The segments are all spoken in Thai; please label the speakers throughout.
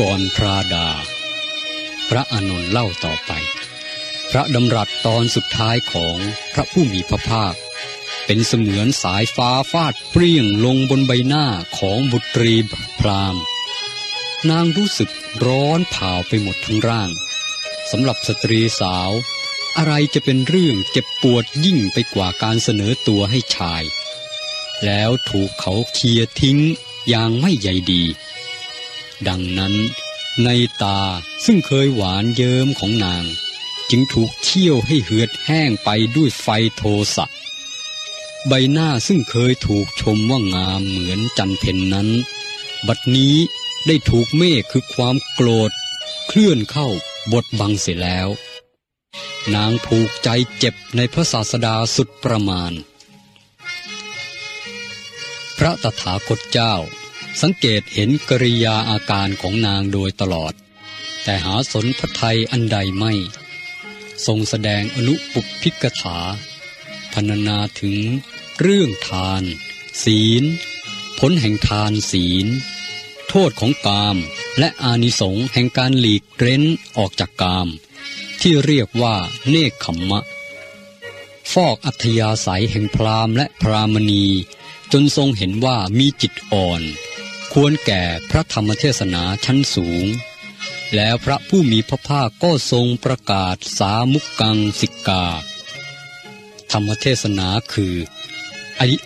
Speaker 1: ก่อนพระดา พระอานนท์เล่าต่อไป พระดำรัสตอนสุดท้ายของพระผู้มีพระภาค เป็นเสมือนสายฟ้าฟาดเปรี้ยงลงบนใบหน้าของบุตรีพรามนางรู้สึกร้อนเผาไปหมดทั้งร่างสำหรับสตรีสาว อะไรจะเป็นเรื่องเจ็บปวดยิ่งไปกว่าการเสนอตัวให้ชาย แล้วถูกเขาเคลียทิ้งอย่างไม่ใยดี ดังนั้น ในตาซึ่งเคยหวานเยิ้มของนาง จึงถูกเชี่ยวให้เหือดแห้งไปด้วยไฟโทสะใบหน้าซึ่งเคยถูกชมว่างามเหมือนจันเพนนั้น บัดนี้ได้ถูกเมฆคือความโกรธ เคลื่อนเข้าบทบังเสียแล้ว นางผูกใจเจ็บในพระศาสดาสุดประมาณ พระตถาคตเจ้า สังเกตเห็นกริยาอาการของนางโดยตลอด แต่หาสนพระไทยอันใดไม่ ทรงแสดงอนุปุพิกถาพรรณนาถึงเรื่องทาน ศีล ผลแห่งทานศีล โทษของกาม และอานิสงส์แห่งการหลีกเร้นออกจากกาม ที่เรียกว่าเนคขมมะ ฟอกอัธยาศัยแห่งพรามและพรามณี จนทรงเห็นว่ามีจิตอ่อน ควรแก่พระธรรมเทศนาชั้นสูง แล้วพระผู้มีพระภาคก็ทรงประกาศสามุกกังสิกาธรรมเทศนาคือ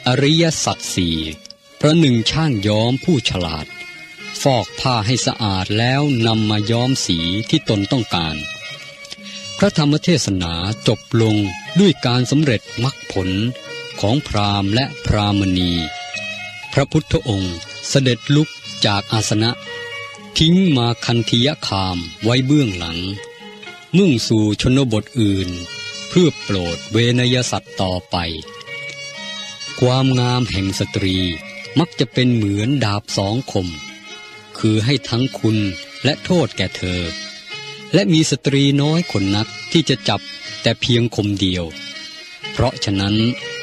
Speaker 1: อริยสัจสี่พระหนึ่งช่างย้อมผู้ฉลาด ฟอกผ้าให้สะอาดแล้วนำมาย้อมสีที่ตนต้องการ พระธรรมเทศนาจบลงด้วยการสำเร็จมรรคผลของพราหมณ์และพราหมณี พระพุทธองค์ เสด็จลุกจากอาสนะ ทิ้งมาคันธียคามไว้เบื้องหลัง มุ่งสู่ชนบทอื่น เพื่อโปรดเวนยสัตว์ต่อไป ความงามแห่งสตรีมักจะเป็นเหมือนดาบสองคม คือให้ทั้งคุณและโทษแก่เธอ และมีสตรีน้อยคนนักที่จะจับแต่เพียงคมเดียว เพราะฉะนั้น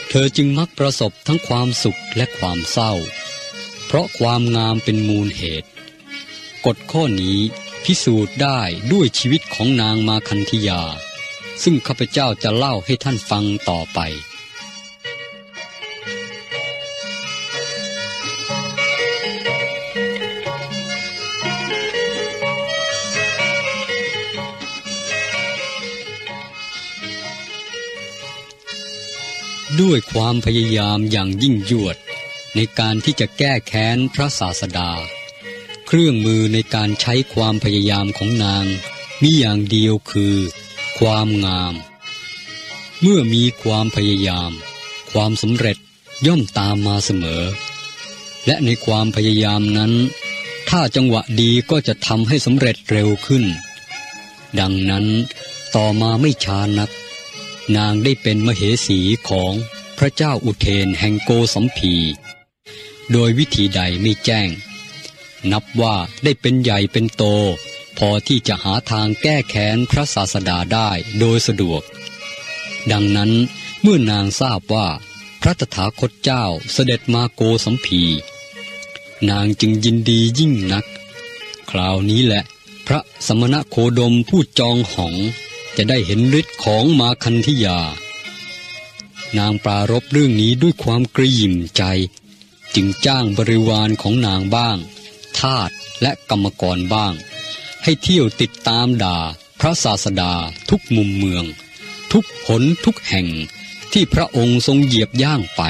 Speaker 1: เธอจึงมักประสบทั้งความสุขและความเศร้า เพราะความงามเป็นมูลเหตุ กฎข้อนี้พิสูจน์ได้ด้วยชีวิตของนางมาคันธยา ซึ่งข้าพเจ้าจะเล่าให้ท่านฟังต่อไปด้วยความพยายามอย่างยิ่งยวด ในการที่จะแก้แค้นพระศาสดา เครื่องมือในการใช้ความพยายามของนาง มีอย่างเดียวคือ ความงาม เมื่อมีความพยายาม ความสำเร็จย่อมตามมาเสมอ และในความพยายามนั้น ถ้าจังหวะดีก็จะทำให้สำเร็จเร็วขึ้น ดังนั้นต่อมาไม่ช้านัก นางได้เป็นมเหสีของพระเจ้าอุเทนแห่งโกสัมพี โดยวิธีใดไม่แจ้ง นับว่าได้เป็นใหญ่เป็นโต พอที่จะหาทางแก้แค้นพระศาสดาได้โดยสะดวก ดังนั้นเมื่อนางทราบว่า พระตถาคตเจ้าเสด็จมาโกสัมพีนางจึงยินดียิ่งนัก คราวนี้แหละ พระสมณะโคดมผู้จองหองจะได้เห็นฤทธิ์ของมาคันธิยา นางปรารบเรื่องนี้ด้วยความกระยิมใจ จึงจ้างบริวารของนางบ้าง ทาสและกรรมกรบ้าง ให้เที่ยวติดตามด่าพระศาสดาทุกมุมเมือง ทุกหนทุกแห่งที่พระองค์ทรงเหยียบย่างไป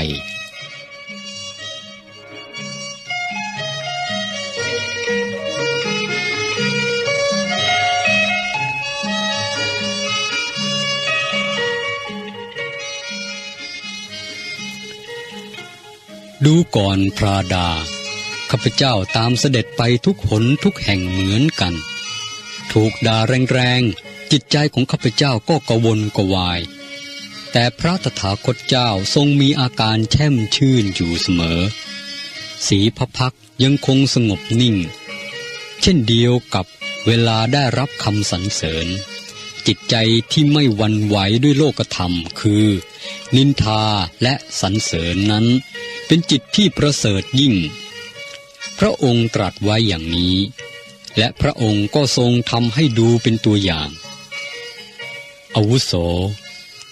Speaker 1: ดูก่อนพระดา ข้าพเจ้าตามเสด็จไปทุกหนทุกแห่งเหมือนกัน ถูกด่าแรงๆ จิตใจของข้าพเจ้าก็กระวนกระวาย แต่พระตถาคตเจ้าทรงมีอาการแช่มชื่นอยู่เสมอ สีพระพักยังคงสงบนิ่ง เช่นเดียวกับเวลาได้รับคำสรรเสริญ จิตใจที่ไม่วันไหวด้วยโลกธรรม คือ นินทาและสรรเสริญนั้น เป็นจิตที่ประเสริฐยิ่ง พระองค์ตรัสไว้อย่างนี้ และพระองค์ก็ทรงทำให้ดูเป็นตัวอย่างอาวุโส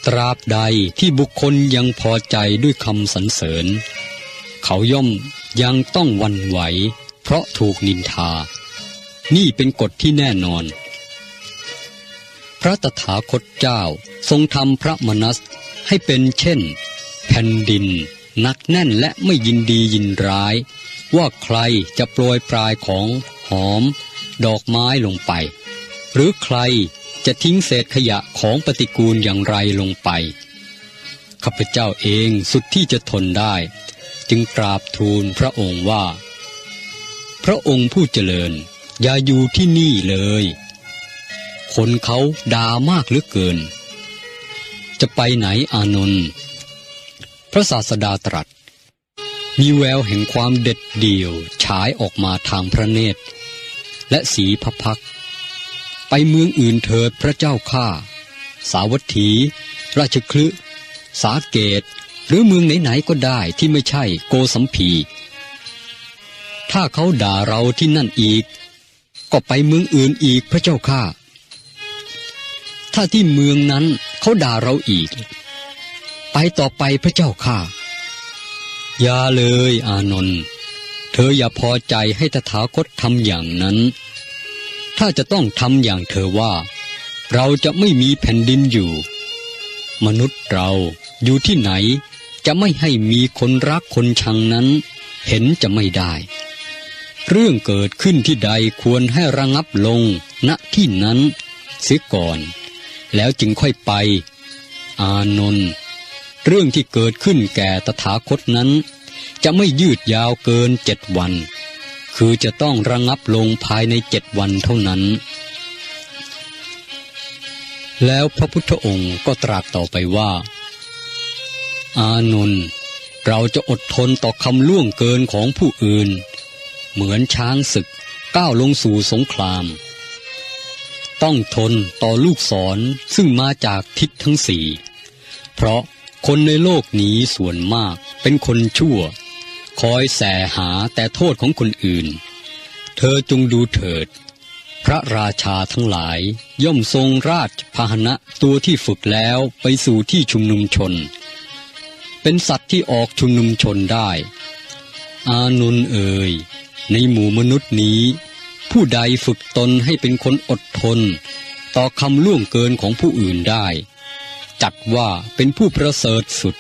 Speaker 1: ตราบใดที่บุคคลยังพอใจด้วยคำสรรเสริญ เขาย่อมยังต้องวันไหว เพราะถูกนินทา นี่เป็นกฎที่แน่นอน ระตถาคตเจ้าทรงทำพระมนัสให้เป็นเช่น แผ่นดินนักแน่นและไม่ยินดียินร้าย ว่าใครจะโปรยปลายของหอม ดอกไม้ลงไป หรือใครจะทิ้งเศษขยะของปฏิกูลอย่างไรลงไปข้าพเจ้าเองสุดที่จะทนได้ จึงกราบทูลพระองค์ว่า พระองค์ผู้เจริญ อย่าอยู่ที่นี่เลย คนเขาด่ามากเหลือเกิน จะไปไหนอานนท์พระศาสดาตรัส มีแววแห่งความเด็ดเดี่ยวฉายออกมาทางพระเนตร และสีพระพัก ไปเมืองอื่นเถิดพระเจ้าข้าสาวัตถี ราชคลึสาเกต หรือเมืองไหนๆก็ได้ที่ไม่ใช่โกสัมพีถ้าเขาด่าเราที่นั่นอีก ก็ไปเมืองอื่นอีกพระเจ้าข้า ถ้าที่เมืองนั้นเขาด่าเราอีก ไปต่อไปพระเจ้าข้าอย่าเลยอานนท์เธออย่าพอใจให้ตถาคตทำอย่างนั้น ถ้าจะต้องทำอย่างเธอว่า เราจะไม่มีแผ่นดินอยู่ มนุษย์เราอยู่ที่ไหน จะไม่ให้มีคนรักคนชังนั้น เห็นจะไม่ได้ เรื่องเกิดขึ้นที่ใดควรให้ระงับลงณที่นั้นเสียก่อน แล้วจึงค่อยไป อานนท์เรื่องที่เกิดขึ้นแก่ตถาคตนั้น จะไม่ยืดยาวเกินเจ็ดวัน คือจะต้องระงับลงภายในเจ็ดวันเท่านั้น แล้วพระพุทธองค์ก็ตรัสต่อไปว่า อานนท์เราจะอดทนต่อคำล่วงเกินของผู้อื่น เหมือนช้างศึกก้าวลงสู่สงคราม ต้องทนต่อลูกศรซึ่งมาจากทิศทั้งสี่ เพราะคนในโลกนี้ส่วนมากเป็นคนชั่ว คอยแสหาแต่โทษของคนอื่น เธอจงดูเถิด พระราชาทั้งหลายย่อมทรงราชพาหนะตัวที่ฝึกแล้วไปสู่ที่ชุมนุมชน เป็นสัตว์ที่ออกชุมนุมชนได้ อานุนเอ่ยในหมู่มนุษย์นี้ ผู้ใดฝึกตนให้เป็นคนอดทน ต่อคำล่วงเกินของผู้อื่นได้ จัดว่าเป็นผู้ประเสริฐสุด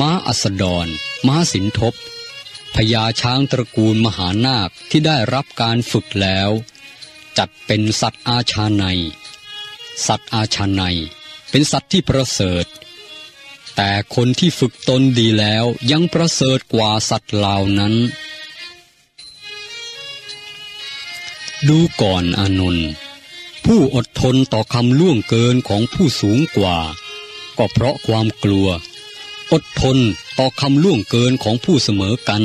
Speaker 1: ม้าอัสดร ม้าสินทบพญาช้างตระกูลมหานาคที่ได้รับการฝึกแล้ว จัดเป็นสัตว์อาชาใน สัตว์อาชาในเป็นสัตว์ที่ประเสริฐ แต่คนที่ฝึกตนดีแล้วยังประเสริฐกว่าสัตว์เหล่านั้น ดูก่อนอานนท์ผู้อดทนต่อคำล่วงเกินของผู้สูงกว่า ก็เพราะความกลัว อดทนต่อคำล่วงเกินของผู้เสมอกัน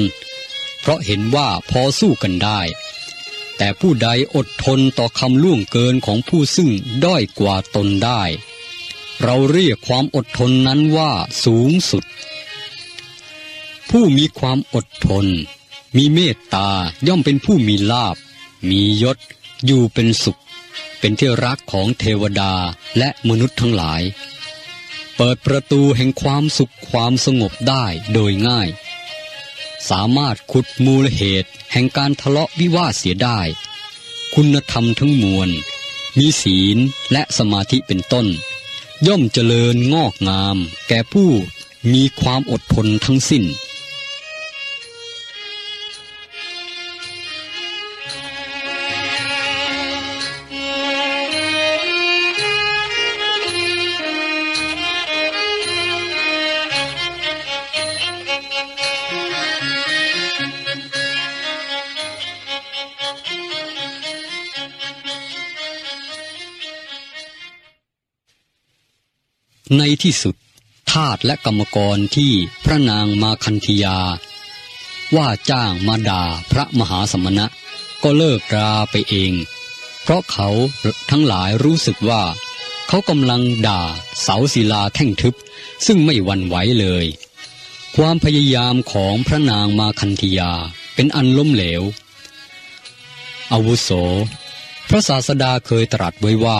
Speaker 1: เพราะเห็นว่าพอสู้กันได้ แต่ผู้ใดอดทนต่อคำล่วงเกินของผู้ซึ่งด้อยกว่าตนได้ เราเรียกความอดทนนั้นว่าสูงสุด ผู้มีความอดทน มีเมตตาย่อมเป็นผู้มีลาบ มียศ อยู่เป็นสุข เป็นที่รักของเทวดาและมนุษย์ทั้งหลาย เปิดประตูแห่งความสุขความสงบได้โดยง่าย สามารถขุดมูลเหตุแห่งการทะเลาะวิวาทเสียได้ คุณธรรมทั้งมวล มีศีลและสมาธิเป็นต้น ย่อมเจริญงอกงาม แก่ผู้มีความอดทนทั้งสิ้น ในที่สุดทาสและกรรมกรที่พระนางมาคันธยา ว่าจ้างมาด่าพระมหาสมณะ ก็เลิกราไปเอง เพราะเขาทั้งหลายรู้สึกว่า เขากำลังด่าเสาศิลาแท่งทึบ ซึ่งไม่วันไหวเลย ความพยายามของพระนางมาคันธยาเป็นอันล้มเหลว อาวุโส พระศาสดาเคยตรัสไว้ว่า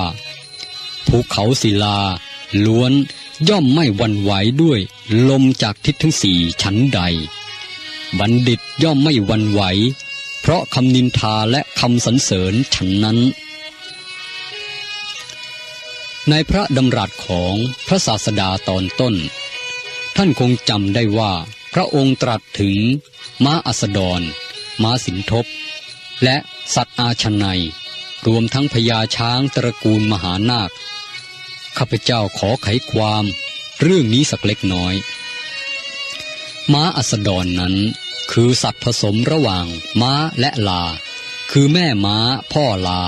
Speaker 1: ภูเขาศิลา ล้วนย่อมไม่วันไหวด้วยลมจากทิศทั้งสี่ชั้นใด บัณฑิตย่อมไม่วันไหว เพราะคำนินทาและคำสรรเสริญฉันนั้น ในพระดำรัสของพระศาสดาตอนต้น ท่านคงจำได้ว่าพระองค์ตรัสถึง ม้าอัสดร ม้าสินทบ และสัตว์อาชนัย รวมทั้งพญาช้างตระกูลมหานาค ข้าพเจ้าขอไขความ เรื่องนี้สักเล็กน้อย ม้าอัสดรนนั้น คือสัตว์ผสมระหว่าง ม้าและลา คือแม่ม้า พ่อลา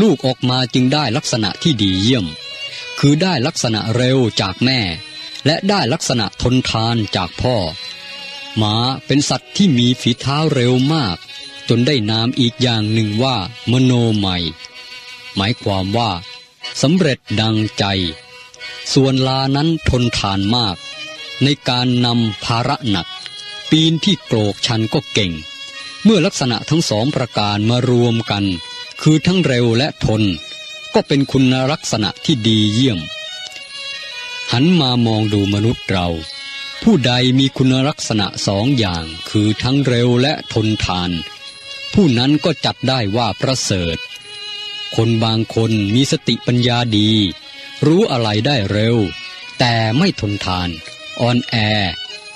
Speaker 1: ลูกออกมาจึงได้ลักษณะที่ดีเยี่ยม คือได้ลักษณะเร็วจากแม่ และได้ลักษณะทนทานจากพ่อ ม้าเป็นสัตว์ที่มีฝีเท้าเร็วมาก จนได้นามอีกอย่างหนึ่งว่า มโนไมหมายความว่า สำเร็จดังใจ ส่วนลานั้นทนทานมาก ในการนำภาระหนัก ปีนที่โกรกชันก็เก่ง เมื่อลักษณะทั้งสองประการมารวมกัน คือทั้งเร็วและทน ก็เป็นคุณลักษณะที่ดีเยี่ยม หันมามองดูมนุษย์เรา ผู้ใดมีคุณลักษณะสองอย่างคือทั้งเร็วและทนทาน ผู้นั้นก็จัดได้ว่าประเสริฐ คนบางคนมีสติปัญญาดี รู้อะไรได้เร็ว แต่ไม่ทนทาน อ่อนแอ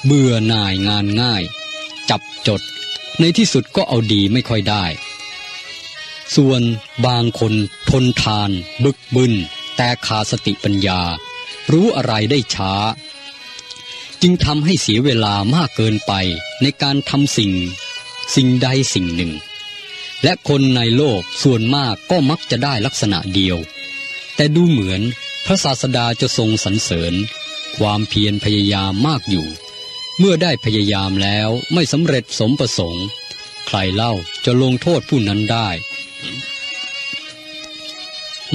Speaker 1: เบื่อหน่ายงานง่าย จับจด ในที่สุดก็เอาดีไม่ค่อยได้ ส่วนบางคนทนทาน บึกบึนแต่ขาดสติปัญญา รู้อะไรได้ช้า จึงทำให้เสียเวลามากเกินไปในการทำสิ่ง สิ่งใดสิ่งหนึ่ง และคนในโลกส่วนมากก็มักจะได้ลักษณะเดียว แต่ดูเหมือนพระศาสดาจะทรงสรรเสริญ ความเพียรพยายามมากอยู่ เมื่อได้พยายามแล้วไม่สำเร็จสมประสงค์ ใครเล่าจะลงโทษผู้นั้นได้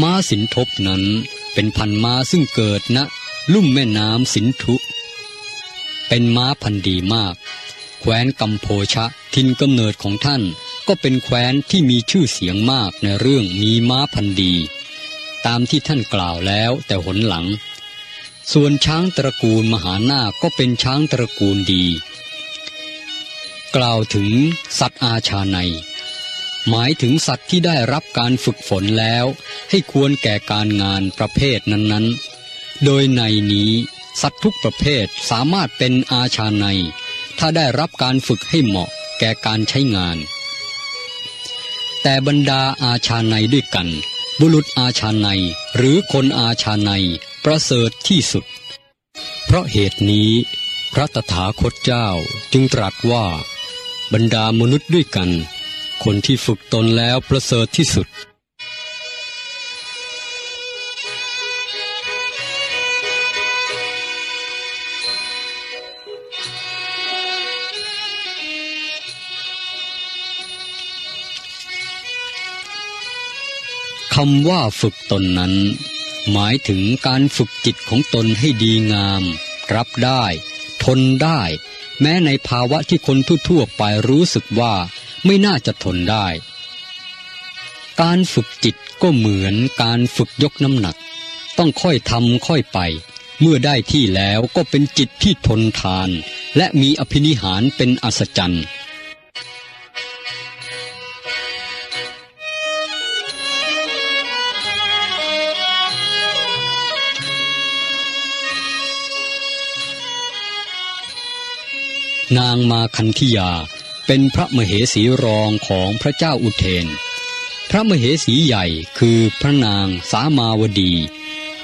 Speaker 1: ม้าสินทบนั้นเป็นพันม้าซึ่งเกิดณลุ่มแม่น้ำสินธุ เป็นม้าพันดีมาก แคว้นกัมโพชะทินกำเนิดของท่าน ก็เป็นแคว้นที่มีชื่อเสียงมากในเรื่องมีม้าพันธีตามที่ท่านกล่าวแล้วแต่หนหลัง ส่วนช้างตระกูลมหานาคก็เป็นช้างตระกูลดี กล่าวถึงสัตว์อาชาใน หมายถึงสัตว์ที่ได้รับการฝึกฝนแล้วให้ควรแก่การงานประเภทนั้นๆ โดยในนี้สัตว์ทุกประเภทสามารถเป็นอาชาใน ถ้าได้รับการฝึกให้เหมาะแก่การใช้งาน แต่บรรดาอาชาในด้วยกัน บุรุษอาชาในหรือคนอาชาในประเสริฐที่สุด เพราะเหตุนี้ พระตถาคตเจ้าจึงตรัสว่า บรรดามนุษย์ด้วยกัน คนที่ฝึกตนแล้วประเสริฐที่สุดำว่าฝึกตนนั้น หมายถึงการฝึกจิตของตนให้ดีงาม รับได้ ทนได้ แม้ในภาวะที่คนทั่วๆไปรู้สึกว่าไม่น่าจะทนได้ การฝึกจิตก็เหมือนการฝึกยกน้ำหนัก ต้องค่อยทำค่อยไป เมื่อได้ที่แล้วก็เป็นจิตที่ทนทาน และมีอภินิหารเป็นอัศจรรย์ นางมาคันธิยาเป็นพระมเหสีรองของพระเจ้าอุเทน พระมเหสีใหญ่คือพระนางสามาวดี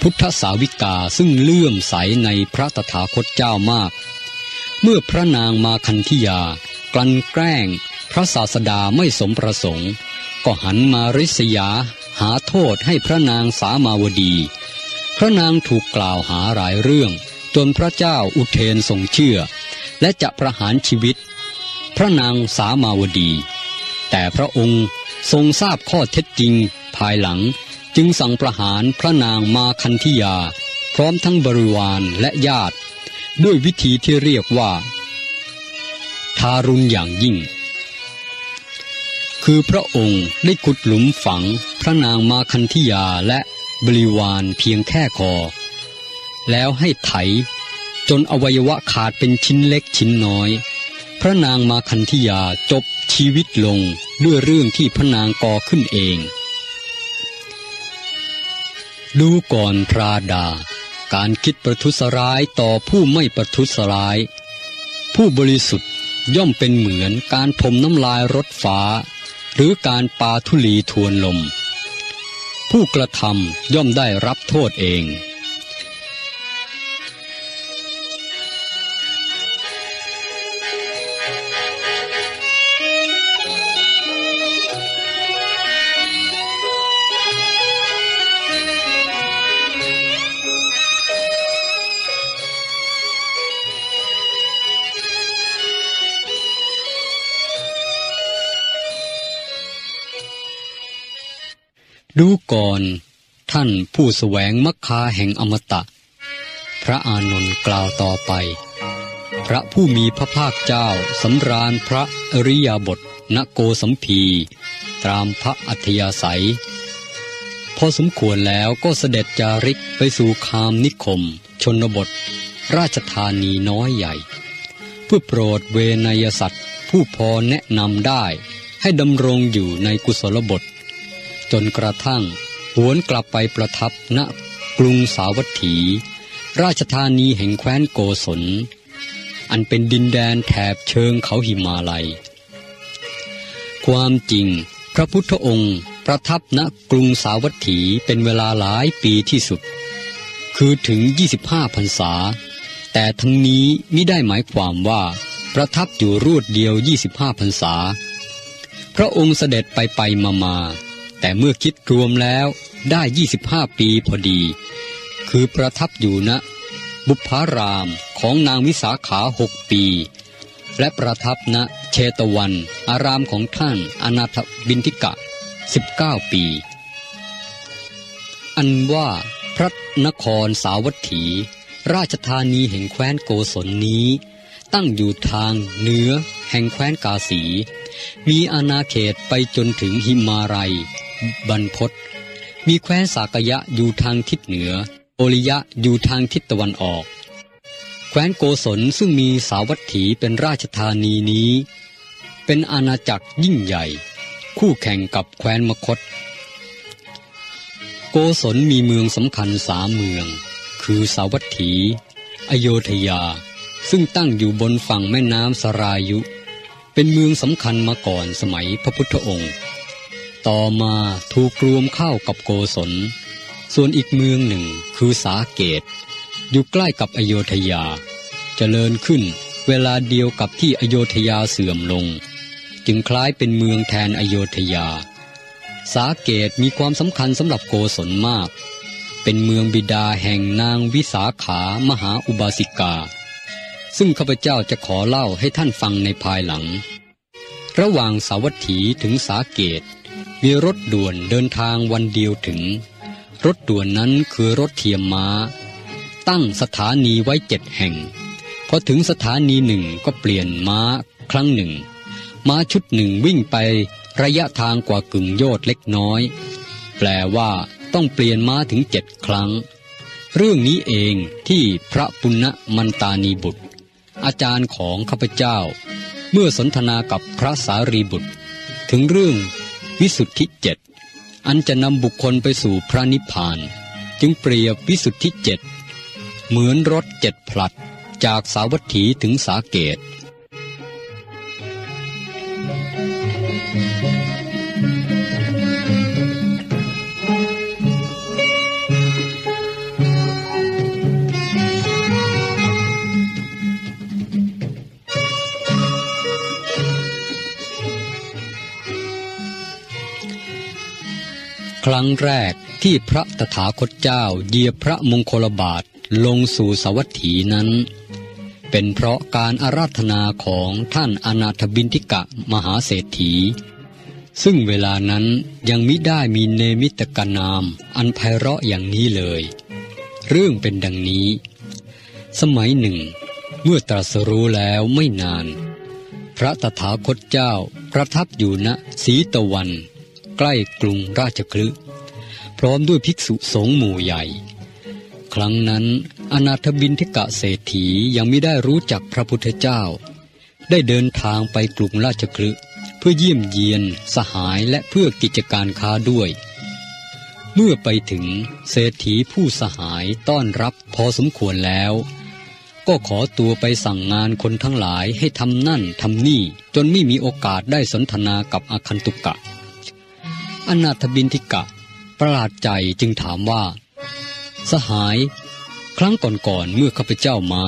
Speaker 1: พุทธสาวิกาซึ่งเลื่อมใสในพระตถาคตเจ้ามาก เมื่อพระนางมาคันธิยากลั่นแกล้งพระศาสดาไม่สมประสงค์ ก็หันมาริษยาหาโทษให้พระนางสามาวดี พระนางถูกกล่าวหาหลายเรื่อง จนพระเจ้าอุเทนทรงเชื่อ และจะประหารชีวิต พระนางสามาวดี แต่พระองค์ทรงทราบข้อเท็จจริงภายหลังจึงสั่งประหารพระนางมาคันธิยา พร้อมทั้งบริวารและญาติ ด้วยวิธีที่เรียกว่า ทารุณอย่างยิ่ง คือพระองค์ได้ขุดหลุมฝังพระนางมาคันธิยาและบริวารเพียงแค่คอ แล้วให้ไถ จนอวัยวะขาดเป็นชิ้นเล็กชิ้นน้อย พระนางมาคันธิยาจบชีวิตลงด้วยเรื่องที่พระนางก่อขึ้นเอง ดูก่อนพระดา การคิดประทุษร้ายต่อผู้ไม่ประทุษร้าย ผู้บริสุทธิ์ย่อมเป็นเหมือนการถมน้ำลายรถฟ้า หรือการปาทุลีทวนลม ผู้กระทำย่อมได้รับโทษเอง ดูก่อนท่านผู้แสวงมรรคาแห่งอมตะ พระอานนท์กล่าวต่อไป พระผู้มีพระภาคเจ้าสำราญพระอริยบทณโกสัมพีตามพระอัธยาศัย พอสมควรแล้วก็เสด็จจาริกไปสู่คามนิคม ชนบท ราชธานีน้อยใหญ่ เพื่อโปรดเวนยสัตว์ผู้พอแนะนำได้ให้ดำรงอยู่ในกุศลบท จนกระทั่งหวนกลับไปประทับณกรุงสาวัตถี ราชธานีแห่งแคว้นโกศล อันเป็นดินแดนแถบเชิงเขาหิมาลัย ความจริงพระพุทธองค์ประทับณกรุงสาวัตถีเป็นเวลาหลายปีที่สุด คือถึง 25พรรษา แต่ทั้งนี้มิได้หมายความว่าประทับอยู่รูดเดียว 25พรรษา พระองค์เสด็จไปไปมามา แต่เมื่อคิดรวมแล้วได้ 25 ปีพอดี คือประทับอยู่ณบุพารามของนางวิสาขาหกปี และประทับณเชตวัน อารามของท่านอนาถบินทิกะ 19 ปี อันว่าพระนครสาวัตถี ราชธานีแห่งแคว้นโกศลนี้ ตั้งอยู่ทางเหนือแห่งแคว้นกาสี มีอาณาเขตไปจนถึงหิมาลัยบรรพตมีแคว้นสากยะอยู่ทางทิศเหนือ โอริยะอยู่ทางทิศตะวันออก แคว้นโกศลซึ่งมีสาวัตถีเป็นราชธานีนี้ เป็นอาณาจักรยิ่งใหญ่ คู่แข่งกับแคว้นมคต โกศลมีเมืองสำคัญสามเมือง คือสาวัตถี อโยธยา ซึ่งตั้งอยู่บนฝั่งแม่น้ำสรายุ เป็นเมืองสำคัญมาก่อนสมัยพระพุทธองค์ ต่อมาถูกรวมเข้ากับโกศล ส่วนอีกเมืองหนึ่งคือสาเกต อยู่ใกล้กับอโยธยาจเจริญขึ้นเวลาเดียวกับที่อโยธยาเสื่อมลง จึงคล้ายเป็นเมืองแทนอโยธยา สาเกตมีความสำคัญสำหรับโกศลมาก เป็นเมืองบิดาแห่งนางวิสาขามหาอุบาสิกา ซึ่งข้าพเจ้าจะขอเล่าให้ท่านฟังในภายหลัง ระหว่างสาวัตถีถึงสาเกต มีรถด่วนเดินทางวันเดียวถึง รถด่วนนั้นคือรถเทียมม้า ตั้งสถานีไว้เจ็ดแห่ง พอถึงสถานีหนึ่งก็เปลี่ยนม้าครั้งหนึ่ง ม้าชุดหนึ่งวิ่งไประยะทางกว่ากึ่งโยชน์เล็กน้อย แปลว่าต้องเปลี่ยนม้าถึงเจ็ดครั้ง เรื่องนี้เองที่พระปุณณมันตานีบุตร อาจารย์ของข้าพเจ้า เมื่อสนทนากับพระสารีบุตร ถึงเรื่องวิสุทธิเจ็ดอันจะนำบุคคลไปสู่พระนิพพาน จึงเปรียบวิสุทธิเจ็ดเหมือนรถเจ็ดผลัดจากสาวัตถีถึงสาเกต ครั้งแรกที่พระตถาคตเจ้าเยียบพระมงคลบาทลงสู่สวัตถีนั้น เป็นเพราะการอาราธนาของท่านอนาถบินทิกะมหาเศรษฐี ซึ่งเวลานั้นยังมิได้มีเนมิตกนามอันไพเราะอย่างนี้เลย เรื่องเป็นดังนี้ สมัยหนึ่ง เมื่อตรัสรู้แล้วไม่นาน พระตถาคตเจ้าประทับอยู่ณสีตะวัน ใกล้กรุงราชคลึพร้อมด้วยภิกษุสงฆ์หมู่ใหญ่ ครั้งนั้นอนาถบินทิกะเศรษฐียังไม่ได้รู้จักพระพุทธเจ้า ได้เดินทางไปกรุงราชคลึเพื่อเยี่ยมเยียนสหายและเพื่อกิจการค้าด้วย เมื่อไปถึงเศรษฐีผู้สหายต้อนรับพอสมควรแล้ว ก็ขอตัวไปสั่งงานคนทั้งหลายให้ทำนั่นทำนี่จนไม่มีโอกาสได้สนทนากับอคันตุกะ อนาถบินทิกะ ประหลาดใจจึงถามว่า สหาย ครั้งก่อนๆเมื่อข้าพเจ้ามา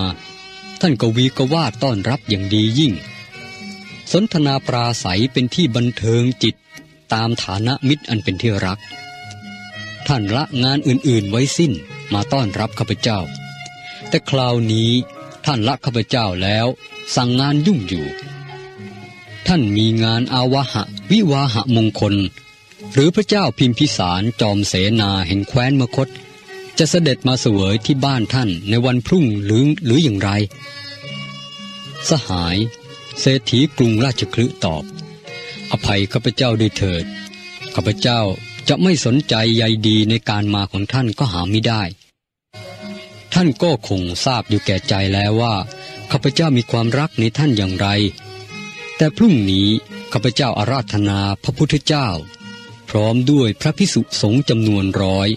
Speaker 1: ท่านกวีกว่าต้อนรับอย่างดียิ่ง สนทนาปราศัยเป็นที่บันเทิงจิตตามฐานะมิตรอันเป็นที่รัก ท่านละงานอื่นๆไว้สิ้นมาต้อนรับข้าพเจ้า แต่คราวนี้ท่านละข้าพเจ้าแล้วสั่งงานยุ่งอยู่ ท่านมีงานอาวาหะ วิวาหะมงคล หรือพระเจ้าพิมพิสารจอมเสนาแห่งแคว้นมคต จะเสด็จมาเสวยที่บ้านท่านในวันพรุ่งหรือหรืออย่างไร สหาย เศรษฐีกรุงราชคลึตอบ อภัยข้าพเจ้าด้วยเถิดข้าพเจ้าจะไม่สนใจใยดีในการมาของท่านก็หาไม่ได้ ท่านก็คงทราบอยู่แก่ใจแล้วว่าข้าพเจ้ามีความรักในท่านอย่างไร แต่พรุ่งนี้ข้าพเจ้าอาราธนาพระพุทธเจ้า พร้อมด้วยพระพิสุสงฆ์จำนวนร้อย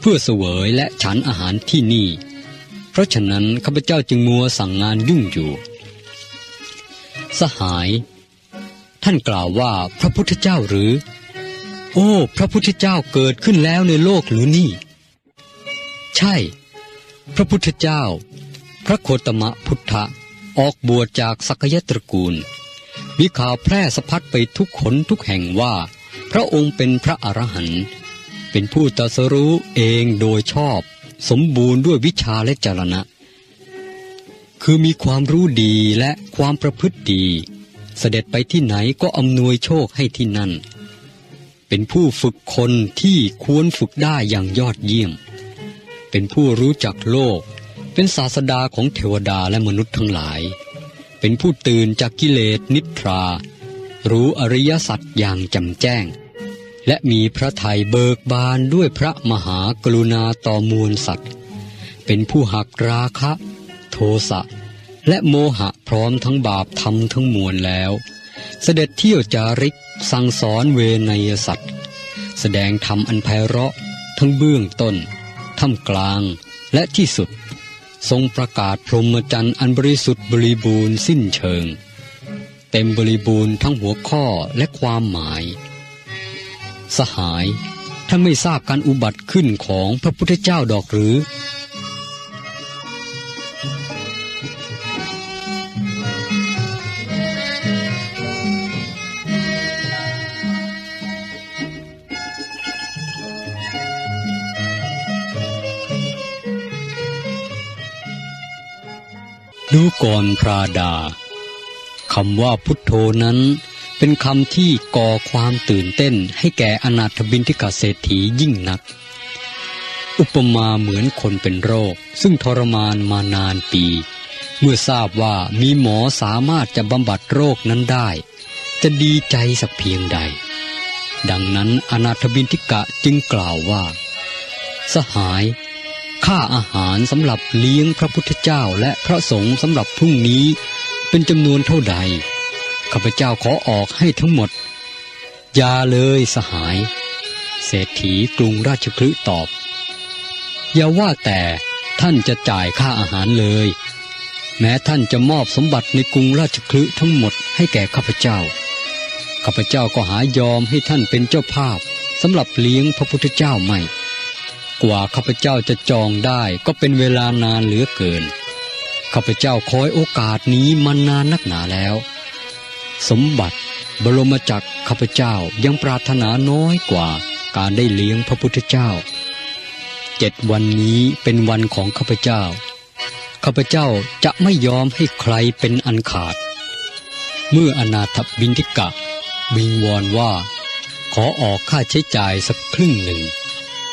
Speaker 1: เพื่อเสวยและฉันอาหารที่นี่ เพราะฉะนั้นข้าพเจ้าจึงมัวสั่งงานยุ่งอยู่ สหาย ท่านกล่าวว่าพระพุทธเจ้าหรือ โอ้ พระพุทธเจ้าเกิดขึ้นแล้วในโลกหรือนี่ ใช่ พระพุทธเจ้า พระโคตมะพุทธะออกบวชจากสักยตระกูลมีข่าวแพร่สะพัดไปทุกขนทุกแห่งว่า พระองค์เป็นพระอรหันต์เป็นผู้ตรัสรู้เองโดยชอบ สมบูรณ์ด้วยวิชาและจรณะ คือมีความรู้ดีและความประพฤติดี เสด็จไปที่ไหนก็อำนวยโชคให้ที่นั่น เป็นผู้ฝึกคนที่ควรฝึกได้อย่างยอดเยี่ยม เป็นผู้รู้จักโลก เป็นศาสดาของเทวดาและมนุษย์ทั้งหลาย เป็นผู้ตื่นจากกิเลสนิทรา รู้อริยสัจอย่างจำแจ้ง และมีพระทัยเบิกบานด้วยพระมหากรุณาต่อมวลสัตว์ เป็นผู้หักราคะ โทสะและโมหะพร้อมทั้งบาปธรรมทั้งมวลแล้ว เสด็จเที่ยวจาริกสั่งสอนเวนยสัตว์ แสดงธรรมอันไพเราะทั้งเบื้องต้นท่ามกลางและที่สุด ทรงประกาศพรหมจรรย์อันบริสุทธิ์บริบูรณ์สิ้นเชิง เต็มบริบูรณ์ทั้งหัวข้อและความหมาย สหายท่านไม่ทราบการอุบัติขึ้นของพระพุทธเจ้าดอกหรือ ดูก่อนพระดา คำว่าพุทโธนั้น เป็นคำที่ก่อความตื่นเต้นให้แก่อนาถบินทิกาเศรษฐียิ่งนัก อุปมาเหมือนคนเป็นโรค ซึ่งทรมานมานานปี เมื่อทราบว่ามีหมอสามารถจะบำบัดโรคนั้นได้ จะดีใจสักเพียงใด ดังนั้นอนาถบินทิกะจึงกล่าวว่า สหายค่าอาหารสำหรับเลี้ยงพระพุทธเจ้าและพระสงฆ์สำหรับพรุ่งนี้ เป็นจำนวนเท่าใดข้าพเจ้าขอออกให้ทั้งหมด อย่าเลยสหาย เศรษฐีกรุงราชคลึตอบ อย่าว่าแต่ท่านจะจ่ายค่าอาหารเลย แม้ท่านจะมอบสมบัติในกรุงราชคลึทั้งหมดให้แก่ข้าพเจ้า ข้าพเจ้าก็หายอมให้ท่านเป็นเจ้าภาพสำหรับเลี้ยงพระพุทธเจ้าไม่ กว่าข้าพเจ้าจะจองได้ก็เป็นเวลานานเหลือเกิน ข้าพเจ้าคอยโอกาสนี้มานานนักหนาแล้ว สมบัติบรมจักรข้าพเจ้ายังปรารถนาน้อยกว่าการได้เลี้ยงพระพุทธเจ้าเจ็ดวันนี้เป็นวันของข้าพเจ้าข้าพเจ้าจะไม่ยอมให้ใครเป็นอันขาด เมื่ออนาถบินทิกะวิงวอนว่า ขอออกค่าใช้จ่ายสักครึ่งหนึ่ง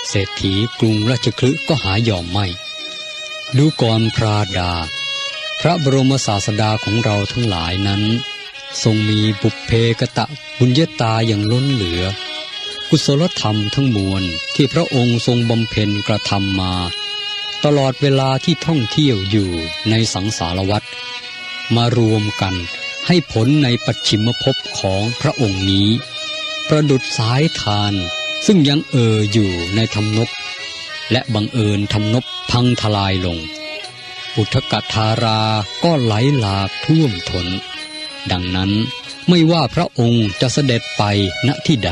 Speaker 1: เศรษฐีกรุงราชคลึก็หายอมไม่ดูก่อนพระดา พระบรมศาสดาของเราทั้งหลายนั้น ทรงมีบุพเพกตะบุญญาตาอย่างล้นเหลือ กุศลธรรมทั้งมวลที่พระองค์ทรงบำเพ็ญกระทำมา ตลอดเวลาที่ท่องเที่ยวอยู่ในสังสารวัฏมารวมกันให้ผลในปัจฉิมภพของพระองค์นี้ ประดุดสายทานซึ่งยังเอ่ออยู่ในธรรมนบและบังเอิญธรรมนบพังทลายลง อุทกธาราก็ไหลหลากท่วมทน ดังนั้นไม่ว่าพระองค์จะเสด็จไปณที่ใด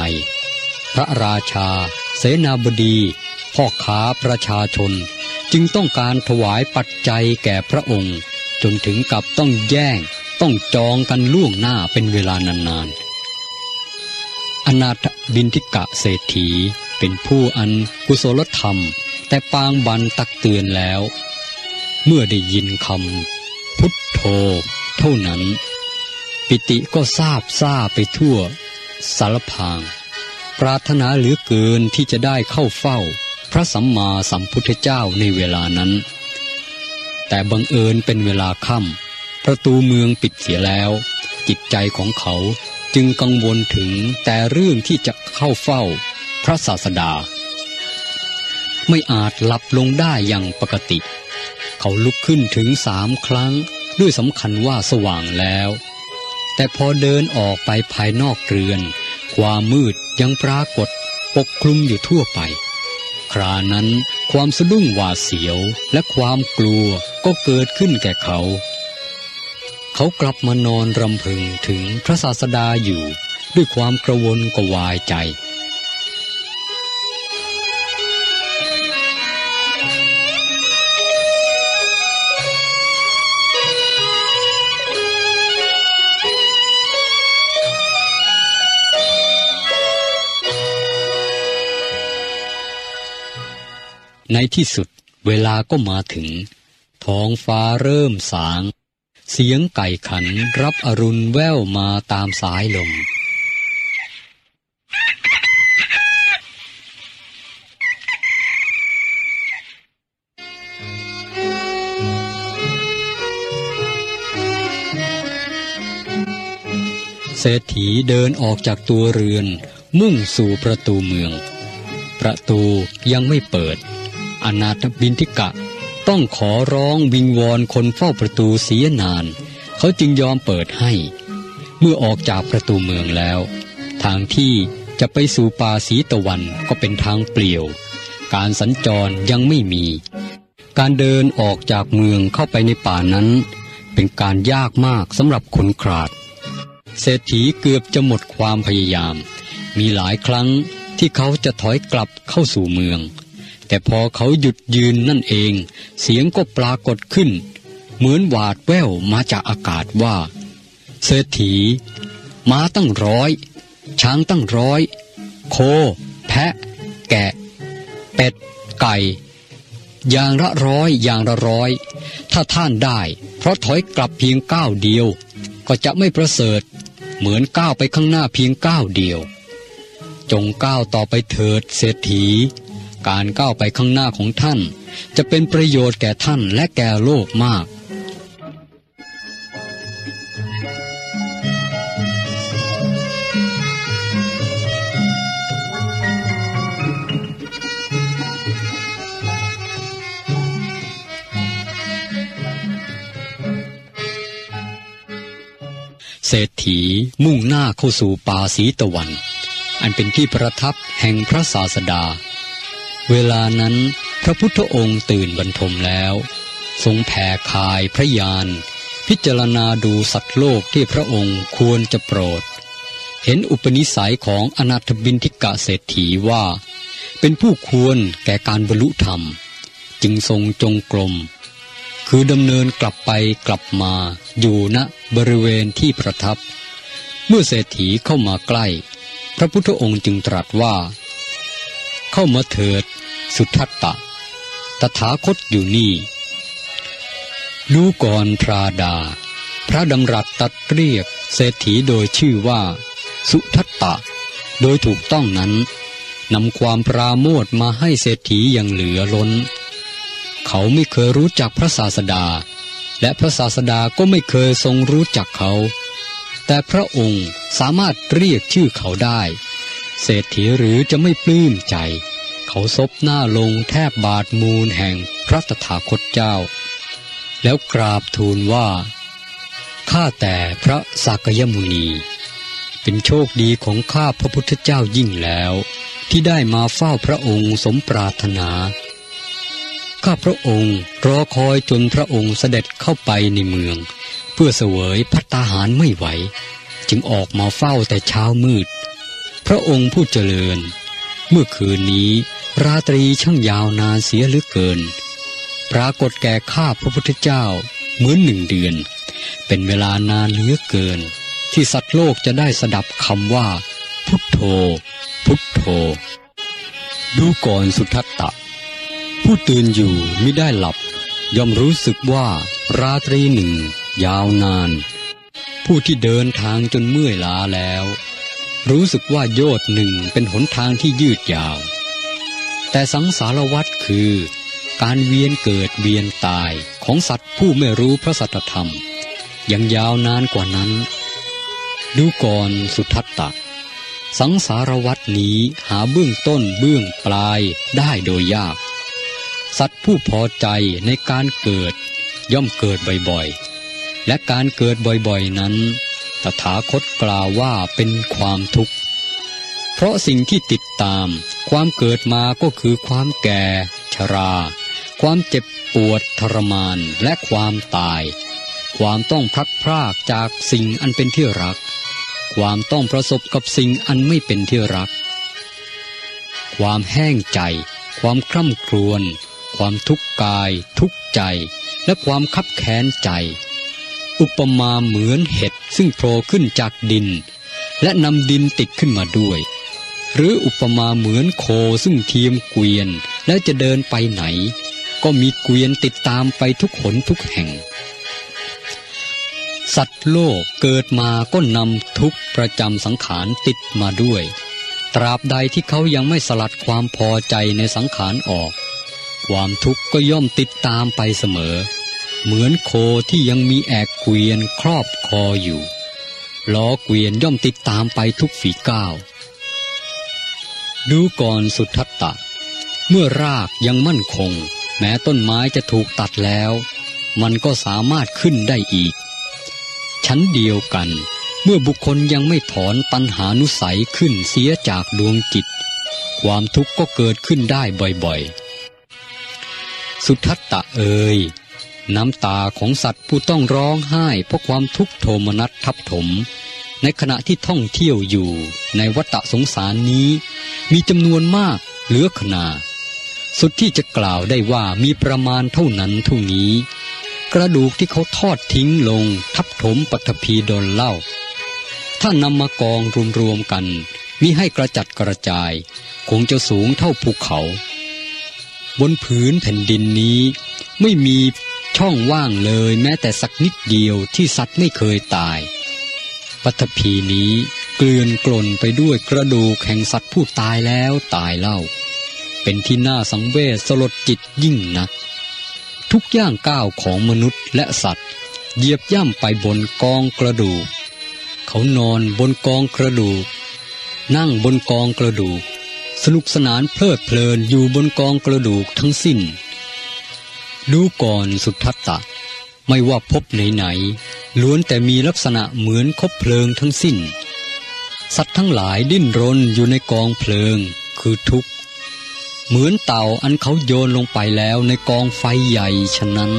Speaker 1: พระราชา เสนาบดี พ่อค้าประชาชน จึงต้องการถวายปัจจัยแก่พระองค์ จนถึงกับต้องแย่ง ต้องจองกันล่วงหน้าเป็นเวลานานๆอนาถบินทิกะเศรษฐีเป็นผู้อันกุศลธรรม แต่ปางบันตักเตือนแล้ว เมื่อได้ยินคำพุทโธเท่านั้น ปิติก็ทราบซาไปทั่วสารพาง ปรารถนาเหลือเกินที่จะได้เข้าเฝ้า พระสัมมาสัมพุทธเจ้าในเวลานั้น แต่บังเอิญเป็นเวลาค่ำประตูเมืองปิดเสียแล้ว จิตใจของเขาจึงกังวลถึงแต่เรื่องที่จะเข้าเฝ้า พระศาสดา ไม่อาจหลับลงได้อย่างปกติ เขาลุกขึ้นถึงสามครั้ง ด้วยสำคัญว่าสว่างแล้ว แต่พอเดินออกไปภายนอกเรือน ความมืดยังปรากฏปกคลุมอยู่ทั่วไป ครานั้นความสะดุ้งหวาดเสียวและความกลัวก็เกิดขึ้นแก่เขา เขากลับมานอนรำพึงถึงพระศาสดาอยู่ ด้วยความกระวนกระวายใจ ในที่สุดเวลาก็มาถึง ท้องฟ้าเริ่มสาง เสียงไก่ขันรับอรุณแว่วมาตามสายลมเศรษฐีเดินออกจากตัวเรือน มุ่งสู่ประตูเมือง ประตูยังไม่เปิด อนาถบินทิกะ ต้องขอร้องวิงวอนคนเฝ้าประตูเสียนาน เขาจึงยอมเปิดให้ เมื่อออกจากประตูเมืองแล้ว ทางที่จะไปสู่ป่าสีตะวันก็เป็นทางเปลี่ยว การสัญจรยังไม่มี การเดินออกจากเมืองเข้าไปในป่านั้น เป็นการยากมากสำหรับคนขาด เศรษฐีเกือบจะหมดความพยายาม มีหลายครั้งที่เขาจะถอยกลับเข้าสู่เมือง แต่พอเขาหยุดยืนนั่นเอง เสียงก็ปรากฏขึ้น เหมือนหวาดแว่วมาจากอากาศว่า เศรษฐี ม้าตั้งร้อย ช้างตั้งร้อย โค แพะ แกะ เป็ด ไก่อย่างละร้อยอย่างละร้อย ถ้าท่านได้ เพราะถอยกลับเพียงก้าวเดียว ก็จะไม่ประเสริฐ เหมือนก้าวไปข้างหน้าเพียงก้าวเดียว จงก้าวต่อไปเถิดเศรษฐี การก้าวไปข้างหน้าของท่าน จะเป็นประโยชน์แก่ท่านและแก่โลกมากเศรษฐีมุ่งหน้าเข้าสู่ป่าสีตะวัน อันเป็นที่ประทับแห่งพระศาสดา เวลานั้นพระพุทธองค์ตื่นบรรทมแล้ว ทรงแผ่คายพระยานพิจารณาดูสัตว์โลกที่พระองค์ควรจะโปรด เห็นอุปนิสัยของอนาถบินทิกะเศรษฐีว่า เป็นผู้ควรแก่การบรรลุธรรม จึงทรงจงกรมคือดำเนินกลับไปกลับมาอยู่ณบริเวณที่ประทับ เมื่อเศรษฐีเข้ามาใกล้ พระพุทธองค์จึงตรัสว่า เข้ามาเถิด สุทัตตะ ตถาคตอยู่นี่รู้ก่อนพราดา พระดำรัสตัดเรียกเศรษฐีโดยชื่อว่า สุทัตตะ โดยถูกต้องนั้นนำความปราโมทมาให้เศรษฐีอย่างเหลือล้น เขาไม่เคยรู้จักพระศาสดา และพระศาสดาก็ไม่เคยทรงรู้จักเขา แต่พระองค์สามารถเรียกชื่อเขาได้ เศรษฐีหรือจะไม่ปลื้มใจ เขาซบหน้าลงแทบบาทมูลแห่งพระตถาคตเจ้า แล้วกราบทูลว่า ข้าแต่พระสักยมุนี เป็นโชคดีของข้าพระพุทธเจ้ายิ่งแล้ว ที่ได้มาเฝ้าพระองค์สมปรารถนา ข้าพระองค์รอคอยจนพระองค์เสด็จเข้าไปในเมือง เพื่อเสวยพัตาหารไม่ไหว จึงออกมาเฝ้าแต่เช้ามืด พระองค์ผู้เจริญ เมื่อคืนนี้ ราตรีช่างยาวนานเสียเหลือเกิน ปรากฏแก่ข้าพระพุทธเจ้าเหมือนหนึ่งเดือน เป็นเวลานานเหลือเกิน ที่สัตว์โลกจะได้สดับคำว่า พุทโธ พุทโธ ดูก่อนสุทัตตะ ผู้ตื่นอยู่ไม่ได้หลับ ย่อมรู้สึกว่าราตรีหนึ่ง ยาวนาน ผู้ที่เดินทางจนเมื่อยล้าแล้ว รู้สึกว่าโยดหนึ่งเป็นหนทางที่ยืดยาว แต่สังสารวัตรคือ การเวียนเกิดเวียนตายของสัตว์ผู้ไม่รู้พระสัตธรรม ยังยาวนานกว่านั้น ดูก่อนสุทัตตะ สังสารวัตนี้หาเบื้องต้นเบื้องปลายได้โดยยาก สัตว์ผู้พอใจในการเกิดย่อมเกิดบ่อยๆ และการเกิดบ่อยๆนั้น ตถาคตกล่าวว่าเป็นความทุกข์ เพราะสิ่งที่ติดตาม ความเกิดมาก็คือความแก่ ชรา ความเจ็บปวดทรมานและความตาย ความต้องพลัดพรากจากสิ่งอันเป็นที่รัก ความต้องประสบกับสิ่งอันไม่เป็นที่รัก ความแห้งใจ ความคร่ำครวญความทุกข์กาย ทุกข์ใจ และความคับแค้นใจ อุปมาเหมือนเห็ดซึ่งโผล่ขึ้นจากดิน และนำดินติดขึ้นมาด้วย หรืออุปมาเหมือนโคซึ่งเทียมเกวียนแล้วจะเดินไปไหน ก็มีเกวียนติดตามไปทุกหนทุกแห่ง สัตว์โลกเกิดมาก็นำทุกประจำสังขารติดมาด้วย ตราบใดที่เขายังไม่สลัดความพอใจในสังขารออก ความทุกข์ก็ย่อมติดตามไปเสมอ เหมือนโคที่ยังมีแอกเกวียนครอบคออยู่ ล้อเกวียนย่อมติดตามไปทุกฝีก้าว ดูก่อนสุทัตตะ เมื่อรากยังมั่นคง แม้ต้นไม้จะถูกตัดแล้ว มันก็สามารถขึ้นได้อีก ชั้นเดียวกัน เมื่อบุคคลยังไม่ถอนตัณหานุสัยขึ้นเสียจากดวงจิต ความทุกข์ก็เกิดขึ้นได้บ่อยๆ สุทัตตะเอ่ย น้ำตาของสัตว์ผู้ต้องร้องไห้เพราะความทุกข์โทมนัสทับถม ในขณะที่ท่องเที่ยวอยู่ในวัฏสงสารนี้ มีจำนวนมากเหลือขนาสุดที่จะกล่าวได้ว่ามีประมาณเท่านั้นเท่านี้ กระดูกที่เขาทอดทิ้งลงทับถมปัทภีดนเล่า ถ้านำมากองรวมๆกันมิให้กระจัดกระจาย คงจะสูงเท่าภูเขา บนผืนแผ่นดินนี้ไม่มี ช่องว่างเลยแม้แต่สักนิดเดียวที่สัตว์ไม่เคยตาย ปัทภีนี้เกลื่อนกล่นไปด้วยกระดูกแห่งสัตว์ผู้ตายแล้วตายเล่า เป็นที่น่าสังเวชสลดจิตยิ่งนัก ทุกย่างก้าวของมนุษย์และสัตว์ เหยียบย่ำไปบนกองกระดูก เขานอนบนกองกระดูก นั่งบนกองกระดูก สนุกสนานเพลิดเพลินอยู่บนกองกระดูกทั้งสิ้น ดูก่อนสุทัตตะ ไม่ว่าพบไหนๆล้วนแต่มีลักษณะเหมือนคบเพลิงทั้งสิ้น สัตว์ทั้งหลายดิ้นรนอยู่ในกองเพลิง คือทุกข์ เหมือนเต่าอันเขาโยนลงไปแล้วในกองไฟใหญ่ฉะนั้น